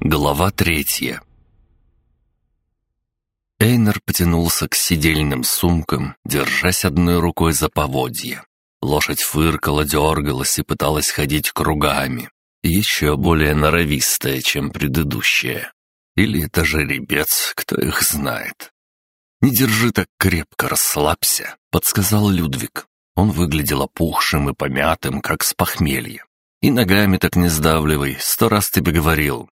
Глава третья Эйнер потянулся к сидельным сумкам, держась одной рукой за поводья. Лошадь фыркала, дергалась и пыталась ходить кругами. Еще более норовистая, чем предыдущая. Или это жеребец, кто их знает. «Не держи так крепко, расслабься», — подсказал Людвиг. Он выглядел опухшим и помятым, как с похмелья. «И ногами так не сдавливай, сто раз тебе говорил».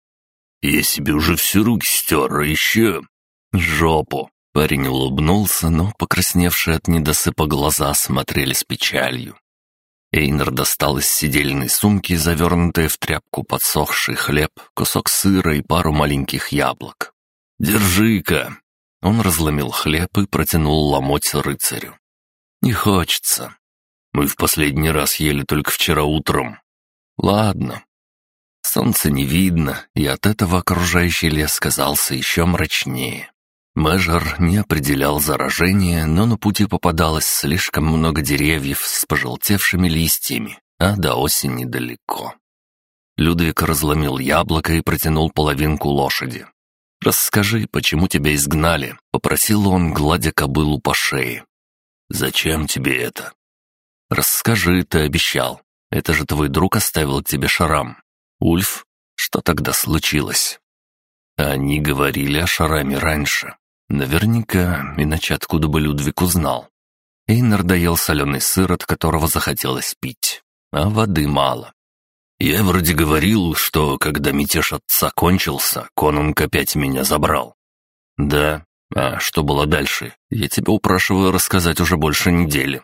«Я себе уже всю руки стер, а еще...» «Жопу!» Парень улыбнулся, но покрасневшие от недосыпа глаза смотрели с печалью. Эйнер достал из сидельной сумки, завернутые в тряпку подсохший хлеб, кусок сыра и пару маленьких яблок. «Держи-ка!» Он разломил хлеб и протянул ломоть рыцарю. «Не хочется. Мы в последний раз ели только вчера утром. Ладно». Солнца не видно, и от этого окружающий лес казался еще мрачнее. Мэжер не определял заражение, но на пути попадалось слишком много деревьев с пожелтевшими листьями, а до осени далеко. Людвиг разломил яблоко и протянул половинку лошади. «Расскажи, почему тебя изгнали?» — попросил он, гладя кобылу по шее. «Зачем тебе это?» «Расскажи, ты обещал. Это же твой друг оставил тебе шарам. Ульф, что тогда случилось?» Они говорили о шараме раньше. Наверняка, иначе откуда бы Людвиг узнал. Эйнар доел соленый сыр, от которого захотелось пить, а воды мало. Я вроде говорил, что когда мятеж отца кончился, конунг опять меня забрал. Да, а что было дальше? Я тебя упрашиваю рассказать уже больше недели.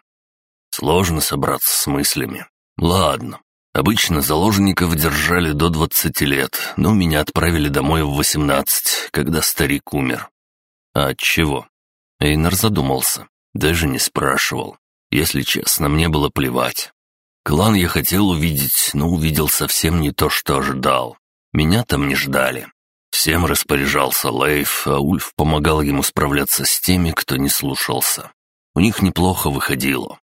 Сложно собраться с мыслями. Ладно. Обычно заложников держали до двадцати лет, но меня отправили домой в восемнадцать, когда старик умер. А от чего? Эйнар задумался. Даже не спрашивал. Если честно, мне было плевать. Клан я хотел увидеть, но увидел совсем не то, что ожидал. Меня там не ждали. Всем распоряжался Лейф, а Ульф помогал ему справляться с теми, кто не слушался. У них неплохо выходило.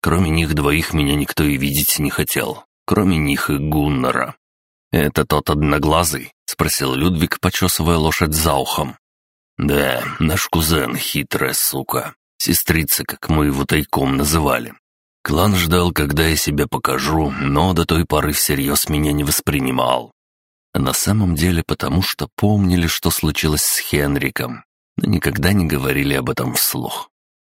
Кроме них двоих меня никто и видеть не хотел. Кроме них и Гуннера. «Это тот одноглазый?» — спросил Людвиг, почесывая лошадь за ухом. «Да, наш кузен, хитрая сука. Сестрица, как мы его тайком называли. Клан ждал, когда я себя покажу, но до той поры всерьез меня не воспринимал. А на самом деле потому, что помнили, что случилось с Хенриком, но никогда не говорили об этом вслух.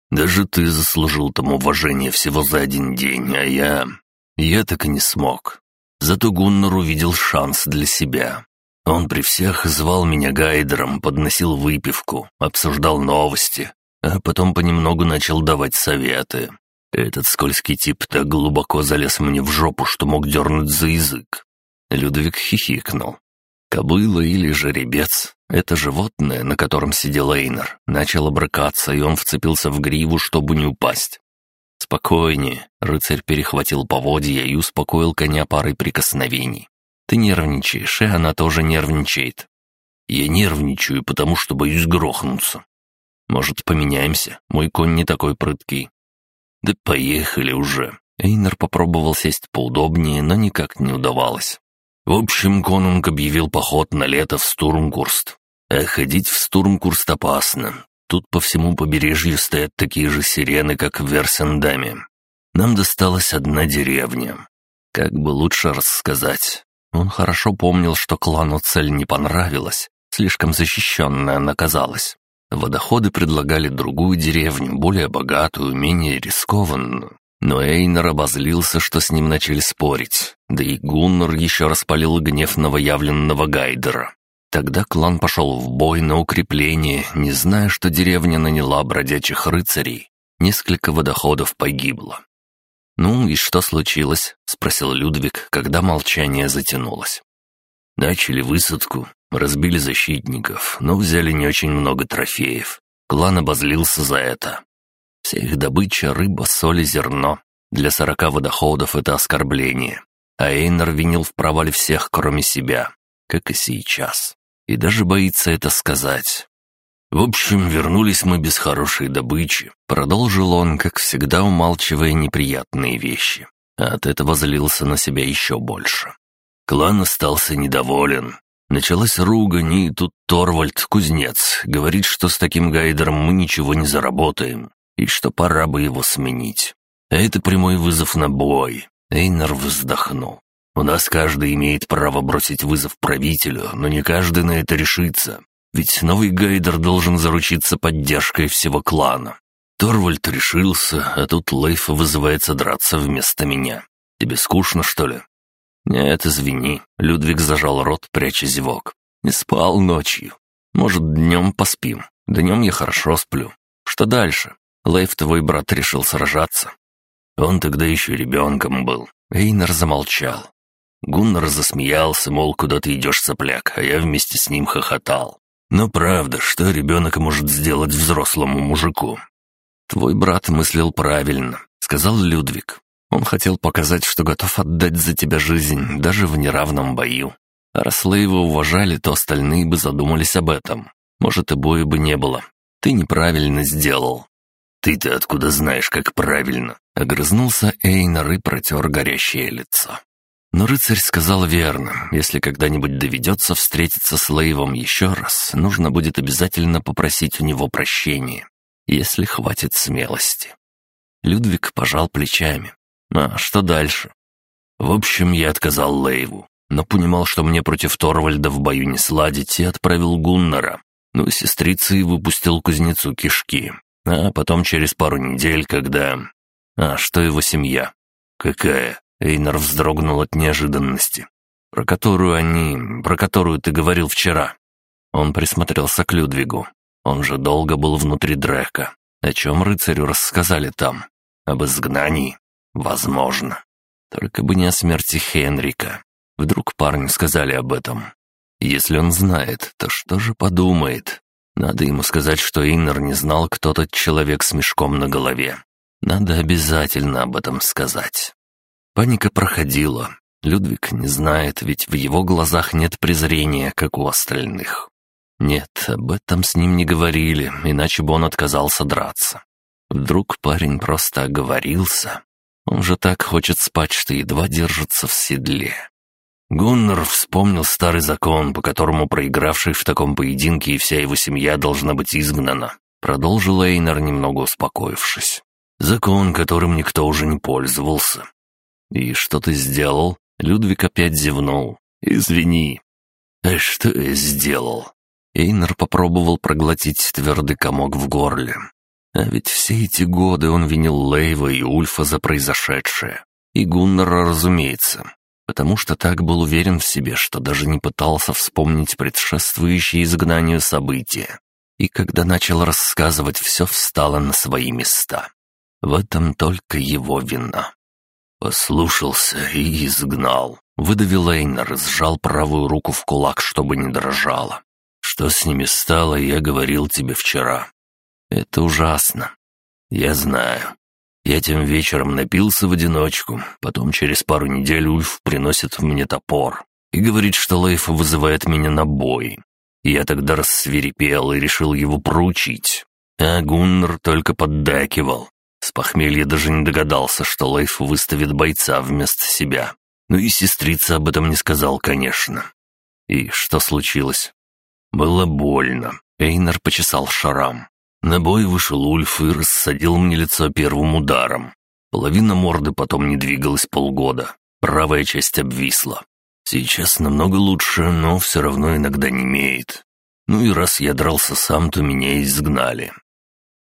Даже ты заслужил там уважение всего за один день, а я... Я так и не смог. Зато Гуннар увидел шанс для себя. Он при всех звал меня гайдером, подносил выпивку, обсуждал новости, а потом понемногу начал давать советы. Этот скользкий тип так глубоко залез мне в жопу, что мог дернуть за язык. Людвиг хихикнул. Кобыла или жеребец — это животное, на котором сидел Эйнер. Начало брыкаться, и он вцепился в гриву, чтобы не упасть. «Спокойнее», — рыцарь перехватил поводья и успокоил коня парой прикосновений. «Ты нервничаешь, и она тоже нервничает». «Я нервничаю, потому что боюсь грохнуться». «Может, поменяемся? Мой конь не такой прыткий». «Да поехали уже». Эйнер попробовал сесть поудобнее, но никак не удавалось. В общем, конунг объявил поход на лето в Стурмкурст. А ходить в Стурмкурст опасно. Тут по всему побережью стоят такие же сирены, как в Версендаме. Нам досталась одна деревня. Как бы лучше рассказать. Он хорошо помнил, что клану цель не понравилась. Слишком защищенная она казалась. Водоходы предлагали другую деревню, более богатую, менее рискованную. Но Эйнер обозлился, что с ним начали спорить. Да и Гуннар еще распалил гнев новоявленного Гайдера. Тогда клан пошел в бой на укрепление, не зная, что деревня наняла бродячих рыцарей. Несколько водоходов погибло. «Ну и что случилось?» — спросил Людвиг, когда молчание затянулось. Начали высадку, разбили защитников, но взяли не очень много трофеев. Клан обозлился за это. Вся их добыча — рыба, соль и зерно. Для сорока водоходов это оскорбление. А Эйнер винил в провале всех, кроме себя, как и сейчас. И даже боится это сказать. В общем, вернулись мы без хорошей добычи. Продолжил он, как всегда, умалчивая неприятные вещи. От этого злился на себя еще больше. Клан остался недоволен. Началась ругань, и тут Торвальд, кузнец, говорит, что с таким гайдером мы ничего не заработаем, и что пора бы его сменить. А это прямой вызов на бой. Эйнар вздохнул. У нас каждый имеет право бросить вызов правителю, но не каждый на это решится. Ведь новый гайдер должен заручиться поддержкой всего клана. Торвальд решился, а тут Лейф вызывается драться вместо меня. Тебе скучно, что ли? «Нет, извини». Людвиг зажал рот, пряча зевок. «Не спал ночью. Может, днем поспим. Днем я хорошо сплю. Что дальше? Лейв, твой брат, решил сражаться». Он тогда еще ребенком был. Эйнер замолчал. Гуннар засмеялся, мол, куда ты идешь, сопляк, а я вместе с ним хохотал. Но правда, что ребенок может сделать взрослому мужику? «Твой брат мыслил правильно», — сказал Людвиг. Он хотел показать, что готов отдать за тебя жизнь, даже в неравном бою. А раз его уважали, то остальные бы задумались об этом. Может, и боя бы не было. Ты неправильно сделал». «Ты-то откуда знаешь, как правильно?» Огрызнулся Эйнар и протер горящее лицо. Но рыцарь сказал верно. Если когда-нибудь доведется встретиться с Лейвом еще раз, нужно будет обязательно попросить у него прощения, если хватит смелости. Людвиг пожал плечами. А что дальше? В общем, я отказал Лейву, но понимал, что мне против Торвальда в бою не сладить, и отправил Гуннара. Ну, сестрицы и выпустил кузнецу кишки. А потом через пару недель, когда... А что его семья? Какая? Эйнар вздрогнул от неожиданности. Про которую они... Про которую ты говорил вчера. Он присмотрелся к Людвигу. Он же долго был внутри Дрека. О чем рыцарю рассказали там? Об изгнании? Возможно. Только бы не о смерти Хенрика. Вдруг парню сказали об этом. Если он знает, то что же подумает? Надо ему сказать, что Иннер не знал, кто тот человек с мешком на голове. Надо обязательно об этом сказать. Паника проходила. Людвиг не знает, ведь в его глазах нет презрения, как у остальных. Нет, об этом с ним не говорили, иначе бы он отказался драться. Вдруг парень просто оговорился. Он же так хочет спать, что едва держится в седле. Гуннар вспомнил старый закон, по которому проигравший в таком поединке и вся его семья должна быть изгнана. Продолжил Эйнар, немного успокоившись. Закон, которым никто уже не пользовался. «И что ты сделал?» Людвиг опять зевнул. «Извини». «А что я сделал?» Эйнар попробовал проглотить твердый комок в горле. А ведь все эти годы он винил Лейва и Ульфа за произошедшее. И Гуннара, разумеется, потому что так был уверен в себе, что даже не пытался вспомнить предшествующие изгнанию события. И когда начал рассказывать, все встало на свои места. В этом только его вина. Послушался и изгнал. Выдавил Эйнер, сжал правую руку в кулак, чтобы не дрожала. Что с ними стало, я говорил тебе вчера. Это ужасно. Я знаю. Я тем вечером напился в одиночку, потом через пару недель Ульф приносит мне топор и говорит, что Лейф вызывает меня на бой. Я тогда рассверепел и решил его проучить. А Гуннар только поддакивал. С похмелья даже не догадался, что Лейф выставит бойца вместо себя. Ну и сестрица об этом не сказал, конечно. И что случилось? Было больно. Эйнар почесал шарам. На бой вышел Ульф и рассадил мне лицо первым ударом. Половина морды потом не двигалась полгода. Правая часть обвисла. Сейчас намного лучше, но все равно иногда не имеет. Ну и раз я дрался сам, то меня изгнали.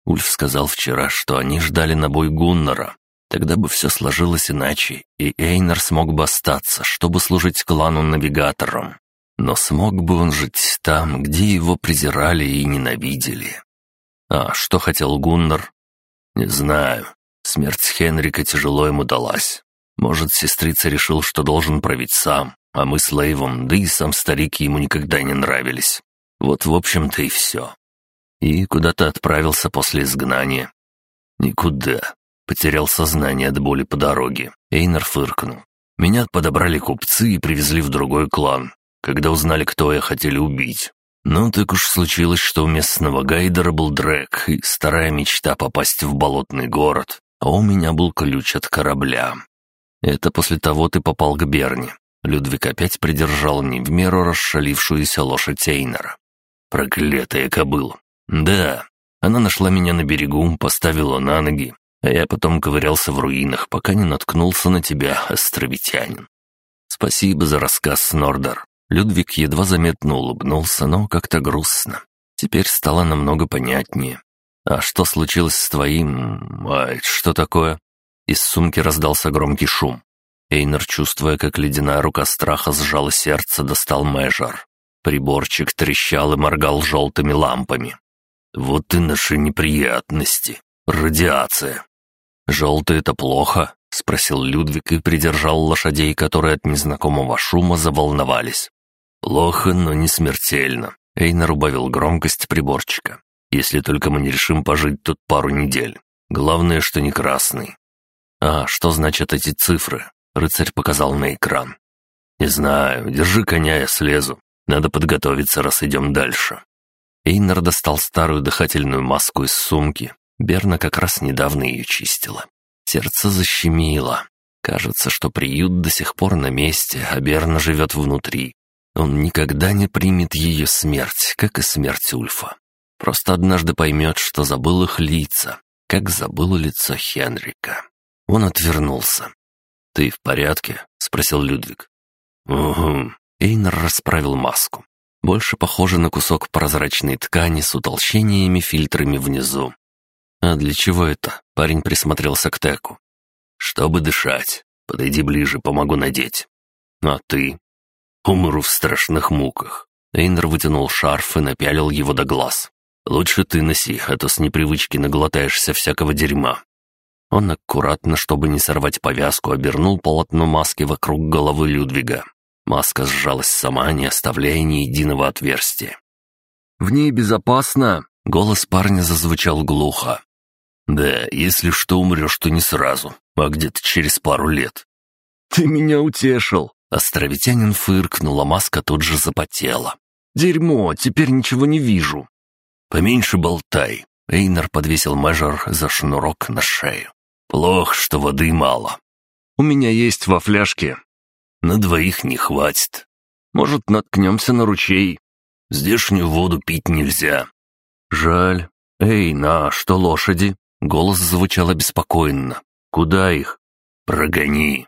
Ульф сказал вчера, что они ждали на бой Гуннара. Тогда бы все сложилось иначе, и Эйнар смог бы остаться, чтобы служить клану навигатором. Но смог бы он жить там, где его презирали и ненавидели. А что хотел Гуннар? Не знаю. Смерть Хенрика тяжело ему далась. Может, сестрица решил, что должен править сам, а мы с Лейвом, да и сам старик ему никогда не нравились. Вот, в общем-то, и все. И куда-то отправился после изгнания. Никуда. Потерял сознание от боли по дороге. Эйнар фыркнул. Меня подобрали купцы и привезли в другой клан. Когда узнали, кто я, хотели убить. Но так уж случилось, что у местного гайдера был дрэк и старая мечта попасть в болотный город, а у меня был ключ от корабля. Это после того ты попал к Берни. Людвиг опять придержал не в меру расшалившуюся лошадь Эйнера. «Проклятая кобыла! Да, она нашла меня на берегу, поставила на ноги, а я потом ковырялся в руинах, пока не наткнулся на тебя, островитянин. Спасибо за рассказ, Нордер». Людвиг едва заметно улыбнулся, но как-то грустно. Теперь стало намного понятнее. «А что случилось с твоим... Ай, что такое?» Из сумки раздался громкий шум. Эйнер, чувствуя, как ледяная рука страха сжала сердце, достал мэжор. Приборчик трещал и моргал желтыми лампами. «Вот и наши неприятности. Радиация». «Желтый — это плохо?» — спросил Людвиг и придержал лошадей, которые от незнакомого шума заволновались. «Плохо, но не смертельно», — Эйнер убавил громкость приборчика. «Если только мы не решим пожить тут пару недель. Главное, что не красный». «А что значат эти цифры?» Рыцарь показал на экран. «Не знаю, держи коня, я слезу. Надо подготовиться, раз идем дальше». Эйнер достал старую дыхательную маску из сумки. Берна как раз недавно ее чистила. Сердце защемило. Кажется, что приют до сих пор на месте, а Берна живет внутри. Он никогда не примет ее смерть, как и смерть Ульфа. Просто однажды поймет, что забыл их лица, как забыл лицо Хенрика. Он отвернулся. «Ты в порядке?» — спросил Людвиг. «Угу». Эйнер расправил маску. Больше похоже на кусок прозрачной ткани с утолщениями-фильтрами внизу. «А для чего это?» — парень присмотрелся к Теку. «Чтобы дышать. Подойди ближе, помогу надеть». «А ты?» «Умру в страшных муках». Эйнер вытянул шарф и напялил его до глаз. «Лучше ты носи, а то с непривычки наглотаешься всякого дерьма. Он аккуратно, чтобы не сорвать повязку, обернул полотно маски вокруг головы Людвига. Маска сжалась сама, не оставляя ни единого отверстия. «В ней безопасно!» — голос парня зазвучал глухо. «Да, если что, умрешь, то не сразу, а где-то через пару лет». «Ты меня утешил!» Островитянин фыркнул, а маска тут же запотела. «Дерьмо, теперь ничего не вижу». «Поменьше болтай». Эйнер подвесил мажор за шнурок на шею. Плохо, что воды мало. У меня есть во фляжке. На двоих не хватит. Может, наткнемся на ручей. Здешнюю воду пить нельзя. Жаль. Эй, на, что лошади? Голос звучал обеспокоенно. Куда их? Прогони.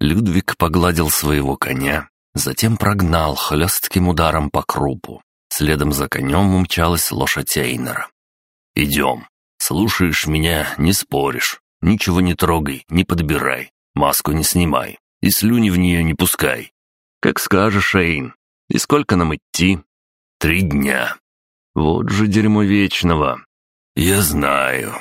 Людвиг погладил своего коня, затем прогнал хлестким ударом по крупу. Следом за конем умчалась лошадь Эйнера. «Идем. Слушаешь меня, не споришь. Ничего не трогай, не подбирай, маску не снимай и слюни в нее не пускай. Как скажешь, Эйн. И сколько нам идти? Три дня. Вот же дерьмо вечного. Я знаю.